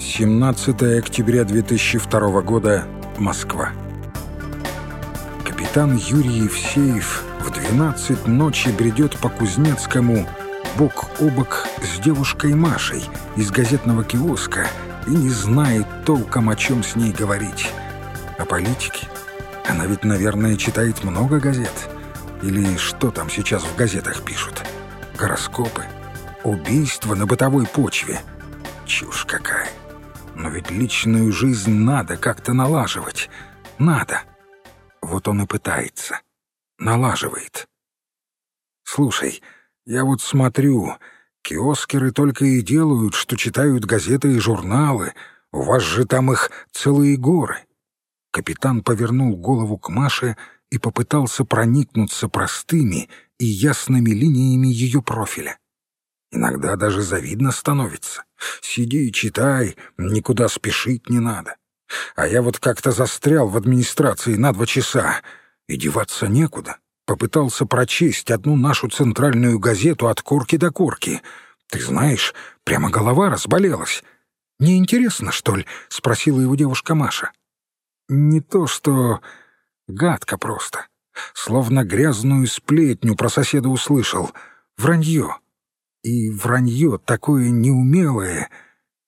17 октября 2002 года, Москва. Капитан Юрий Евсеев в 12 ночи бредет по Кузнецкому бок о бок с девушкой Машей из газетного киоска и не знает толком, о чем с ней говорить. О политике. Она ведь, наверное, читает много газет. Или что там сейчас в газетах пишут? Гороскопы? Убийства на бытовой почве? Чушь какая. Но ведь личную жизнь надо как-то налаживать. Надо. Вот он и пытается. Налаживает. Слушай, я вот смотрю, киоскеры только и делают, что читают газеты и журналы. У вас же там их целые горы. Капитан повернул голову к Маше и попытался проникнуться простыми и ясными линиями ее профиля. Иногда даже завидно становится. Сиди и читай, никуда спешить не надо. А я вот как-то застрял в администрации на два часа, и деваться некуда. Попытался прочесть одну нашу центральную газету от корки до корки. Ты знаешь, прямо голова разболелась. «Неинтересно, что ли?» — спросила его девушка Маша. «Не то что... гадко просто. Словно грязную сплетню про соседа услышал. Вранье. И вранье такое неумелое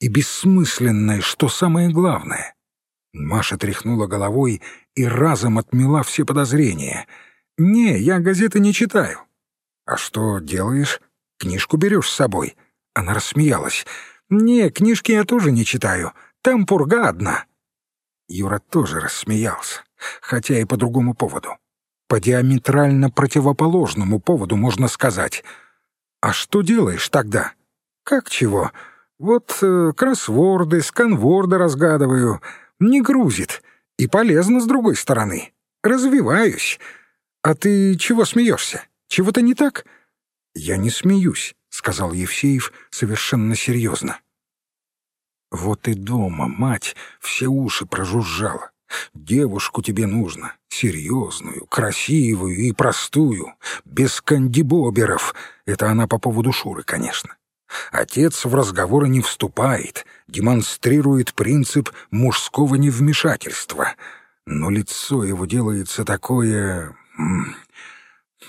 и бессмысленное, что самое главное. Маша тряхнула головой и разом отмела все подозрения. «Не, я газеты не читаю». «А что делаешь? Книжку берешь с собой?» Она рассмеялась. «Не, книжки я тоже не читаю. Там пурга одна». Юра тоже рассмеялся, хотя и по другому поводу. По диаметрально противоположному поводу, можно сказать — «А что делаешь тогда?» «Как чего? Вот э, кроссворды, сканворды разгадываю. Не грузит. И полезно с другой стороны. Развиваюсь. А ты чего смеешься? Чего-то не так?» «Я не смеюсь», — сказал Евсеев совершенно серьезно. «Вот и дома мать все уши прожужжала. Девушку тебе нужно, серьезную, красивую и простую, без кандибоберов. Это она по поводу Шуры, конечно. Отец в разговоры не вступает, демонстрирует принцип мужского невмешательства. Но лицо его делается такое... М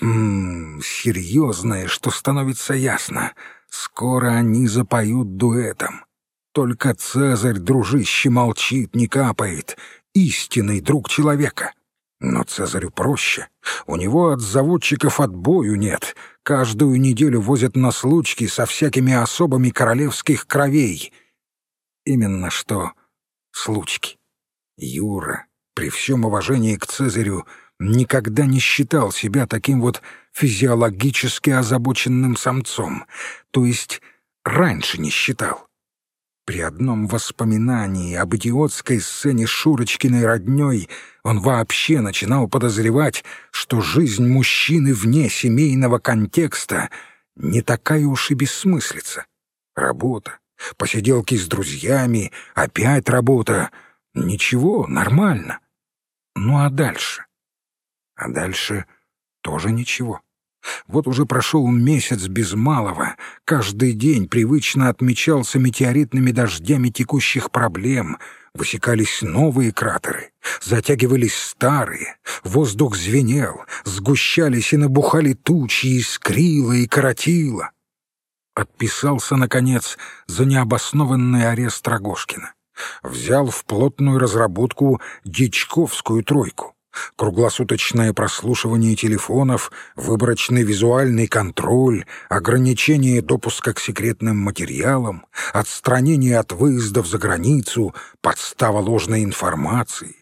-м, серьезное, что становится ясно. Скоро они запоют дуэтом. Только Цезарь, дружище, молчит, не капает, истинный друг человека. Но Цезарю проще. У него от заводчиков отбою нет. Каждую неделю возят на случки со всякими особами королевских кровей. Именно что случки. Юра, при всем уважении к Цезарю, никогда не считал себя таким вот физиологически озабоченным самцом. То есть раньше не считал. При одном воспоминании об идиотской сцене Шурочкиной роднёй он вообще начинал подозревать, что жизнь мужчины вне семейного контекста не такая уж и бессмыслица. Работа, посиделки с друзьями, опять работа. Ничего, нормально. Ну а дальше? А дальше тоже ничего. Вот уже прошел месяц без малого, каждый день привычно отмечался метеоритными дождями текущих проблем, высекались новые кратеры, затягивались старые, воздух звенел, сгущались и набухали тучи, искрило и коротило. Отписался, наконец, за необоснованный арест Рогошкина. Взял в плотную разработку дичковскую тройку круглосуточное прослушивание телефонов, выборочный визуальный контроль, ограничение допуска к секретным материалам, отстранение от выездов за границу, подстава ложной информации.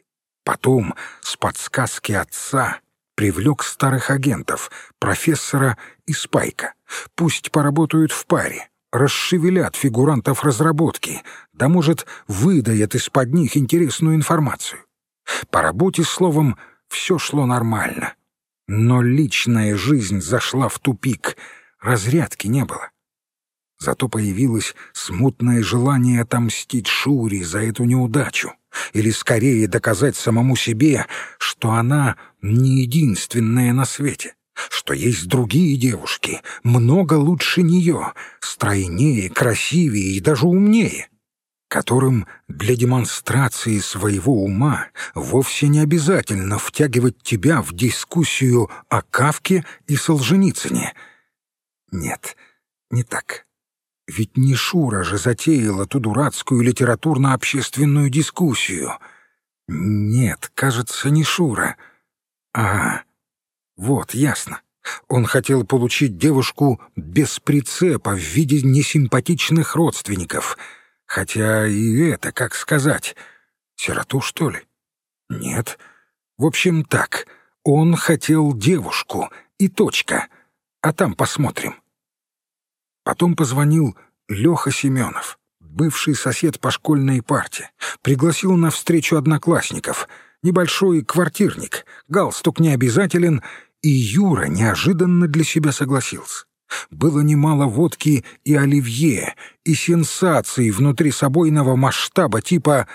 Потом, с подсказки отца, привлек старых агентов, профессора и Спайка. Пусть поработают в паре, расшевелят фигурантов разработки, да, может, выдают из-под них интересную информацию. По работе, словом, все шло нормально. Но личная жизнь зашла в тупик, разрядки не было. Зато появилось смутное желание отомстить Шуре за эту неудачу, или скорее доказать самому себе, что она не единственная на свете, что есть другие девушки, много лучше нее, стройнее, красивее и даже умнее. Которым для демонстрации своего ума вовсе не обязательно втягивать тебя в дискуссию о Кавке и Солженицыне. Нет, не так. Ведь не Шура же затеяла ту дурацкую литературно-общественную дискуссию. Нет, кажется, не Шура. А, вот, ясно. Он хотел получить девушку без прицепа в виде несимпатичных родственников. Хотя и это, как сказать, сироту, что ли? Нет. В общем, так. Он хотел девушку, и точка. А там посмотрим. Потом позвонил Леха Семенов, бывший сосед по школьной парте. Пригласил на встречу одноклассников. Небольшой квартирник, галстук не обязателен, и Юра неожиданно для себя согласился. Было немало водки и оливье, и сенсаций внутри собойного масштаба типа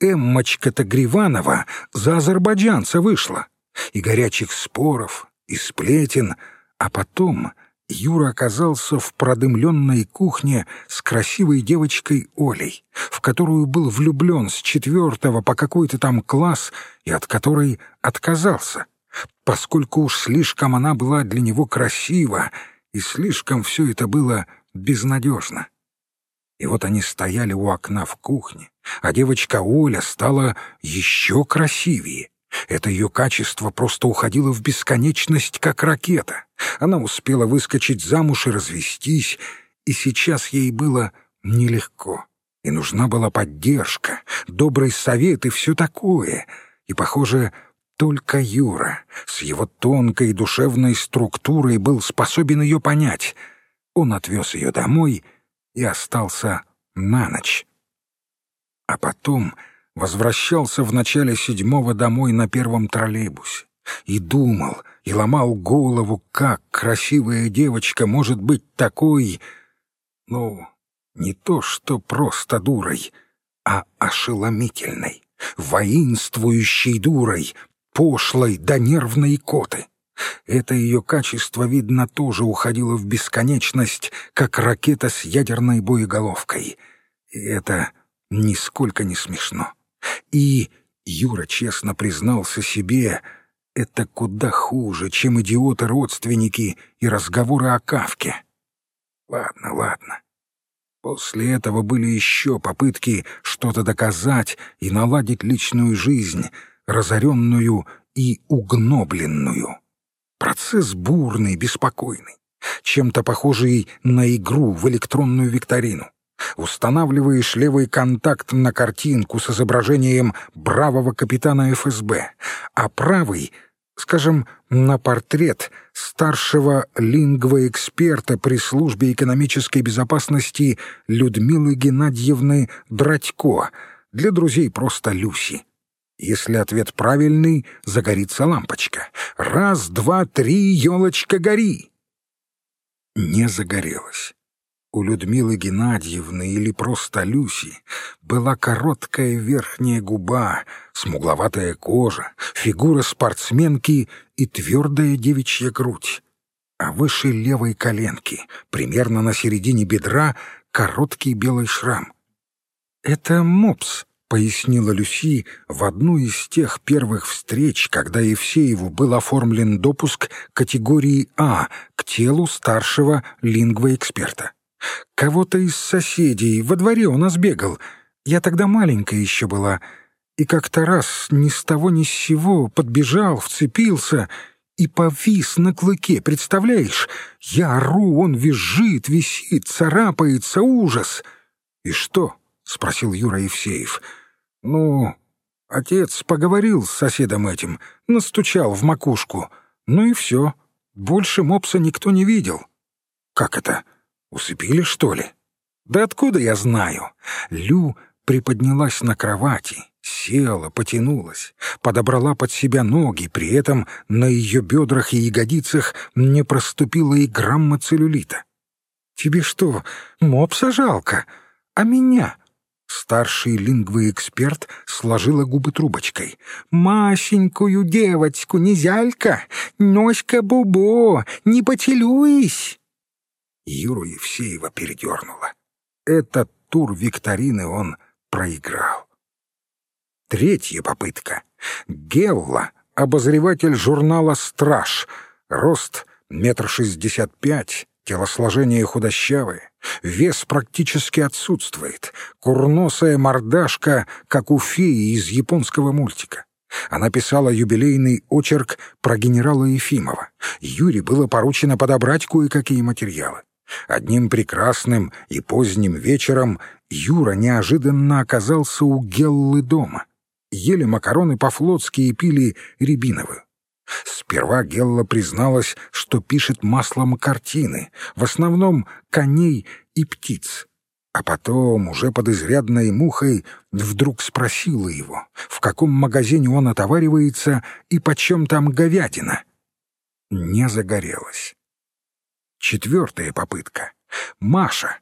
«Эммочка-то Гриванова за азербайджанца вышла», и горячих споров, и сплетен, а потом Юра оказался в продымленной кухне с красивой девочкой Олей, в которую был влюблен с четвертого по какой-то там класс и от которой отказался, поскольку уж слишком она была для него красива и слишком все это было безнадежно. И вот они стояли у окна в кухне, а девочка Оля стала еще красивее, это ее качество просто уходило в бесконечность, как ракета. Она успела выскочить замуж и развестись, и сейчас ей было нелегко. И нужна была поддержка, добрый совет и все такое. И, похоже, только Юра с его тонкой душевной структурой был способен ее понять. Он отвез ее домой и остался на ночь. А потом возвращался в начале седьмого домой на первом троллейбусе и думал, и ломал голову, как красивая девочка может быть такой, ну, не то что просто дурой, а ошеломительной, воинствующей дурой, пошлой до нервной коты. Это ее качество, видно, тоже уходило в бесконечность, как ракета с ядерной боеголовкой. И это нисколько не смешно. И Юра честно признался себе, это куда хуже, чем идиоты-родственники и разговоры о Кавке. Ладно, ладно. После этого были еще попытки что-то доказать и наладить личную жизнь, разоренную и угнобленную. Процесс бурный, беспокойный, чем-то похожий на игру в электронную викторину. Устанавливаешь левый контакт на картинку с изображением бравого капитана ФСБ, а правый, скажем, на портрет старшего лингвоэксперта при службе экономической безопасности Людмилы Геннадьевны Дратько, для друзей просто Люси. Если ответ правильный, загорится лампочка. Раз, два, три, елочка, гори! Не загорелась. У Людмилы Геннадьевны или просто Люси была короткая верхняя губа, смугловатая кожа, фигура спортсменки и твердая девичья грудь. А выше левой коленки, примерно на середине бедра, короткий белый шрам. «Это мопс», — пояснила Люси в одну из тех первых встреч, когда Евсееву был оформлен допуск категории А к телу старшего лингвоэксперта. Кого-то из соседей во дворе у нас бегал. Я тогда маленькая еще была. И как-то раз ни с того ни с сего подбежал, вцепился и повис на клыке, представляешь? Я ору, он визжит, висит, царапается, ужас. «И что?» — спросил Юра Евсеев. «Ну, отец поговорил с соседом этим, настучал в макушку. Ну и все. Больше мопса никто не видел». «Как это?» Усыпили, что ли? Да откуда я знаю? Лю приподнялась на кровати, села, потянулась, подобрала под себя ноги, при этом на ее бедрах и ягодицах не проступила и грамма целлюлита. «Тебе что, мопса жалко? А меня?» Старший лингвоэксперт сложила губы трубочкой. «Масенькую девочку, низялька, ножка-бубо, не поцелуись!» Юру Евсеева передернуло. Этот тур викторины он проиграл. Третья попытка. Гелла, обозреватель журнала «Страж». Рост метр шестьдесят пять, телосложение худощавое, вес практически отсутствует, курносая мордашка, как у феи из японского мультика. Она писала юбилейный очерк про генерала Ефимова. Юре было поручено подобрать кое-какие материалы. Одним прекрасным и поздним вечером Юра неожиданно оказался у Геллы дома. Ели макароны по-флотски и пили рябиновую. Сперва Гелла призналась, что пишет маслом картины, в основном коней и птиц. А потом, уже под изрядной мухой, вдруг спросила его, в каком магазине он отоваривается и почем там говядина. Не загорелась. Четвертая попытка. Маша.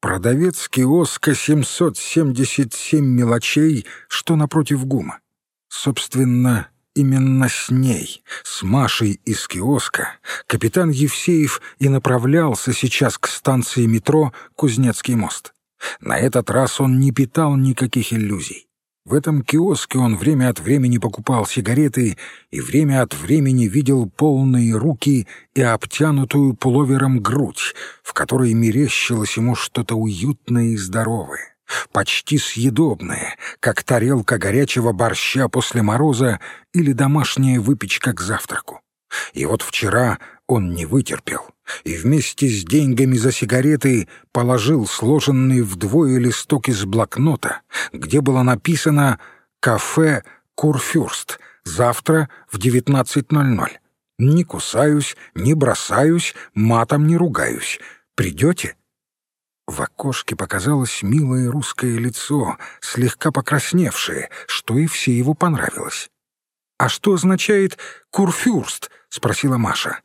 Продавец киоска 777 мелочей, что напротив ГУМа. Собственно, именно с ней, с Машей из киоска, капитан Евсеев и направлялся сейчас к станции метро «Кузнецкий мост». На этот раз он не питал никаких иллюзий. В этом киоске он время от времени покупал сигареты и время от времени видел полные руки и обтянутую пуловером грудь, в которой мерещилось ему что-то уютное и здоровое почти съедобное, как тарелка горячего борща после мороза или домашняя выпечка к завтраку. И вот вчера он не вытерпел и вместе с деньгами за сигареты положил сложенный вдвое листок из блокнота, где было написано «Кафе Курфюрст. Завтра в 19.00. Не кусаюсь, не бросаюсь, матом не ругаюсь. Придете?» В окошке показалось милое русское лицо, слегка покрасневшее, что и все его понравилось. «А что означает «курфюрст»?» — спросила Маша.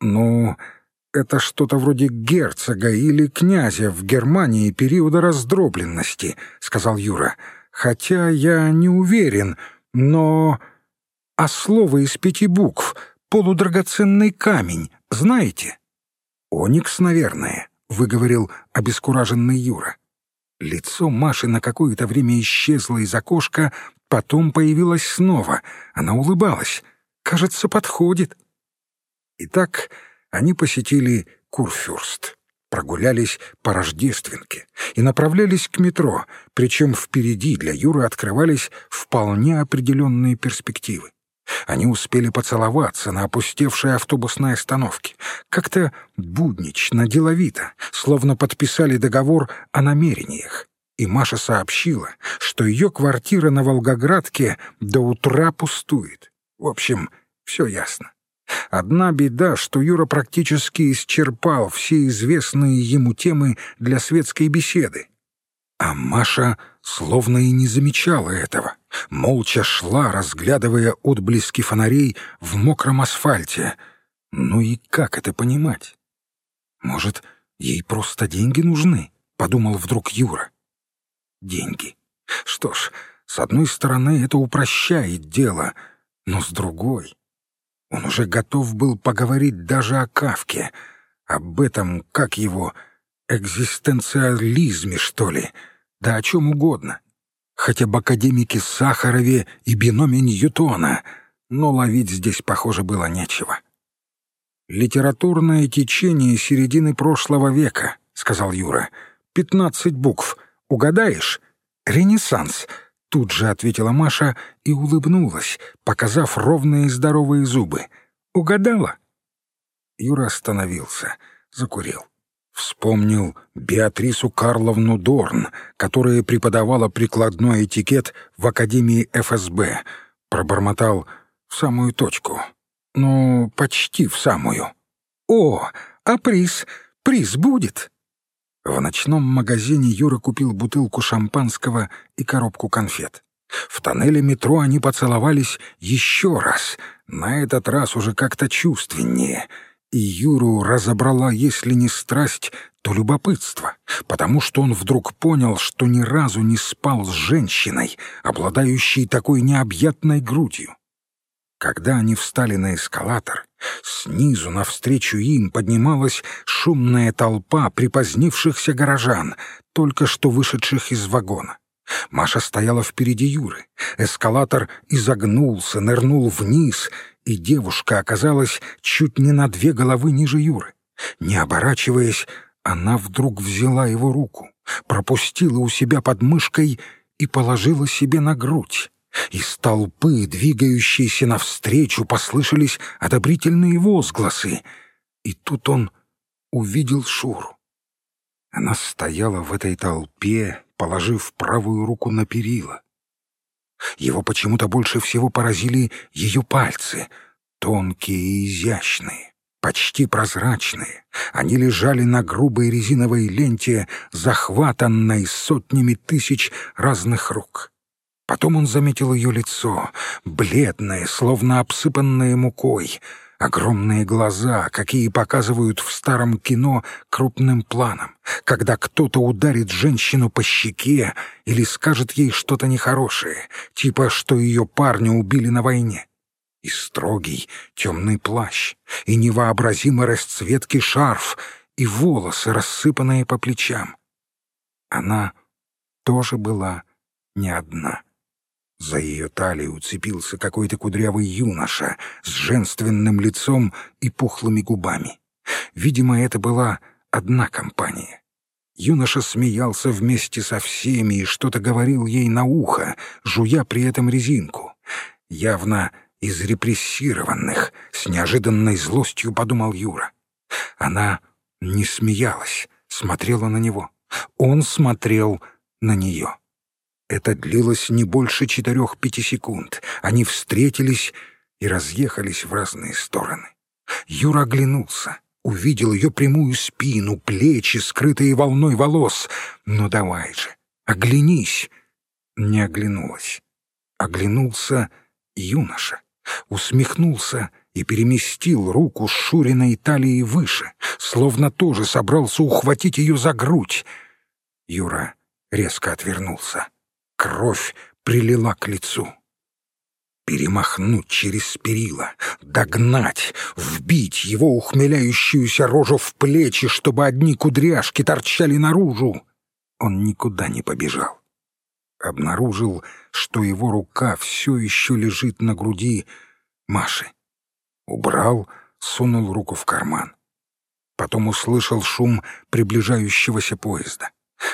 «Ну, это что-то вроде герцога или князя в Германии периода раздробленности», — сказал Юра. «Хотя я не уверен, но...» «А слово из пяти букв — полудрагоценный камень, знаете?» «Оникс, наверное» выговорил обескураженный Юра. Лицо Маши на какое-то время исчезло из окошка, потом появилось снова. Она улыбалась. «Кажется, подходит». Итак, они посетили Курфюрст, прогулялись по Рождественке и направлялись к метро, причем впереди для Юры открывались вполне определенные перспективы. Они успели поцеловаться на опустевшей автобусной остановке. Как-то буднично, деловито, словно подписали договор о намерениях. И Маша сообщила, что ее квартира на Волгоградке до утра пустует. В общем, все ясно. Одна беда, что Юра практически исчерпал все известные ему темы для светской беседы. А Маша словно и не замечала этого, молча шла, разглядывая отблески фонарей в мокром асфальте. Ну и как это понимать? Может, ей просто деньги нужны? Подумал вдруг Юра. Деньги. Что ж, с одной стороны, это упрощает дело, но с другой... Он уже готов был поговорить даже о Кавке, об этом, как его, экзистенциализме, что ли, — да о чем угодно. Хотя бы академике Сахарове и биноме Ньютона, но ловить здесь, похоже, было нечего. «Литературное течение середины прошлого века», — сказал Юра. «Пятнадцать букв. Угадаешь? Ренессанс», — тут же ответила Маша и улыбнулась, показав ровные здоровые зубы. «Угадала?» Юра остановился, закурил. Вспомнил Беатрису Карловну Дорн, которая преподавала прикладной этикет в Академии ФСБ. Пробормотал в самую точку. Ну, почти в самую. «О, а приз? Приз будет?» В ночном магазине Юра купил бутылку шампанского и коробку конфет. В тоннеле метро они поцеловались еще раз, на этот раз уже как-то чувственнее — и Юру разобрала, если не страсть, то любопытство, потому что он вдруг понял, что ни разу не спал с женщиной, обладающей такой необъятной грудью. Когда они встали на эскалатор, снизу навстречу им поднималась шумная толпа припозднившихся горожан, только что вышедших из вагона. Маша стояла впереди Юры. Эскалатор изогнулся, нырнул вниз, и девушка оказалась чуть не на две головы ниже Юры. Не оборачиваясь, она вдруг взяла его руку, пропустила у себя под мышкой и положила себе на грудь. Из толпы, двигающейся навстречу, послышались одобрительные возгласы. И тут он увидел Шуру. Она стояла в этой толпе, положив правую руку на перила. Его почему-то больше всего поразили ее пальцы, тонкие и изящные, почти прозрачные. Они лежали на грубой резиновой ленте, захватанной сотнями тысяч разных рук. Потом он заметил ее лицо, бледное, словно обсыпанное мукой, огромные глаза, какие показывают в старом кино крупным планом, когда кто-то ударит женщину по щеке или скажет ей что-то нехорошее, типа что ее парня убили на войне. И строгий темный плащ, и невообразимой расцветки шарф, и волосы, рассыпанные по плечам. Она тоже была не одна. За ее талию уцепился какой-то кудрявый юноша с женственным лицом и пухлыми губами. Видимо, это была одна компания. Юноша смеялся вместе со всеми и что-то говорил ей на ухо, жуя при этом резинку. Явно из репрессированных, с неожиданной злостью подумал Юра. Она не смеялась, смотрела на него. Он смотрел на нее. Это длилось не больше четырех-пяти секунд. Они встретились и разъехались в разные стороны. Юра оглянулся, увидел ее прямую спину, плечи, скрытые волной волос. «Ну давай же, оглянись!» Не оглянулась. Оглянулся юноша, усмехнулся и переместил руку Шуриной талии выше, словно тоже собрался ухватить ее за грудь. Юра резко отвернулся. Кровь прилила к лицу. Перемахнуть через перила, догнать, вбить его ухмеляющуюся рожу в плечи, чтобы одни кудряшки торчали наружу. Он никуда не побежал. Обнаружил, что его рука все еще лежит на груди Маши. Убрал, сунул руку в карман. Потом услышал шум приближающегося поезда.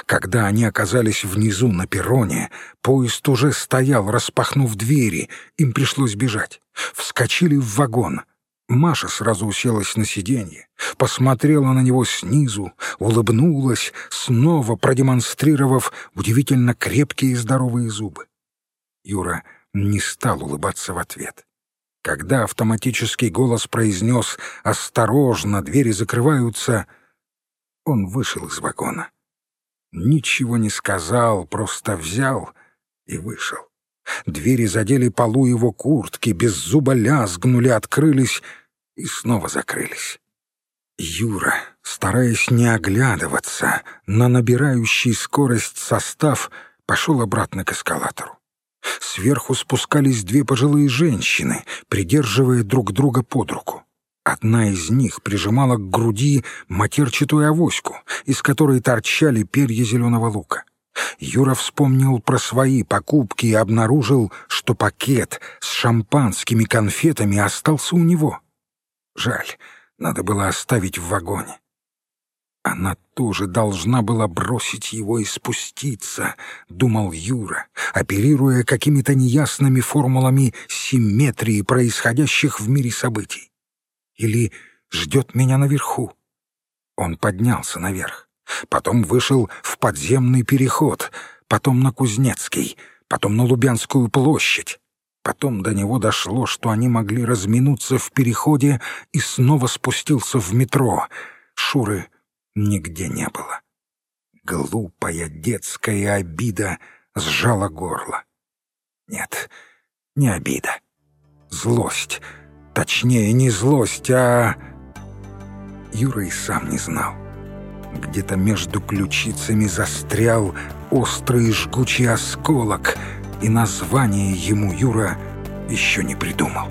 Когда они оказались внизу на перроне, поезд уже стоял, распахнув двери, им пришлось бежать. Вскочили в вагон. Маша сразу уселась на сиденье, посмотрела на него снизу, улыбнулась, снова продемонстрировав удивительно крепкие и здоровые зубы. Юра не стал улыбаться в ответ. Когда автоматический голос произнес «Осторожно, двери закрываются», он вышел из вагона. Ничего не сказал, просто взял и вышел. Двери задели полу его куртки, без зуба лязгнули, открылись и снова закрылись. Юра, стараясь не оглядываться на набирающий скорость состав, пошел обратно к эскалатору. Сверху спускались две пожилые женщины, придерживая друг друга под руку. Одна из них прижимала к груди матерчатую авоську, из которой торчали перья зеленого лука. Юра вспомнил про свои покупки и обнаружил, что пакет с шампанскими конфетами остался у него. Жаль, надо было оставить в вагоне. Она тоже должна была бросить его и спуститься, думал Юра, оперируя какими-то неясными формулами симметрии происходящих в мире событий. Или ждет меня наверху? Он поднялся наверх. Потом вышел в подземный переход, потом на Кузнецкий, потом на Лубянскую площадь. Потом до него дошло, что они могли разминуться в переходе и снова спустился в метро. Шуры нигде не было. Глупая детская обида сжала горло. Нет, не обида. Злость — Точнее, не злость, а... Юра и сам не знал. Где-то между ключицами застрял острый жгучий осколок, и название ему Юра еще не придумал.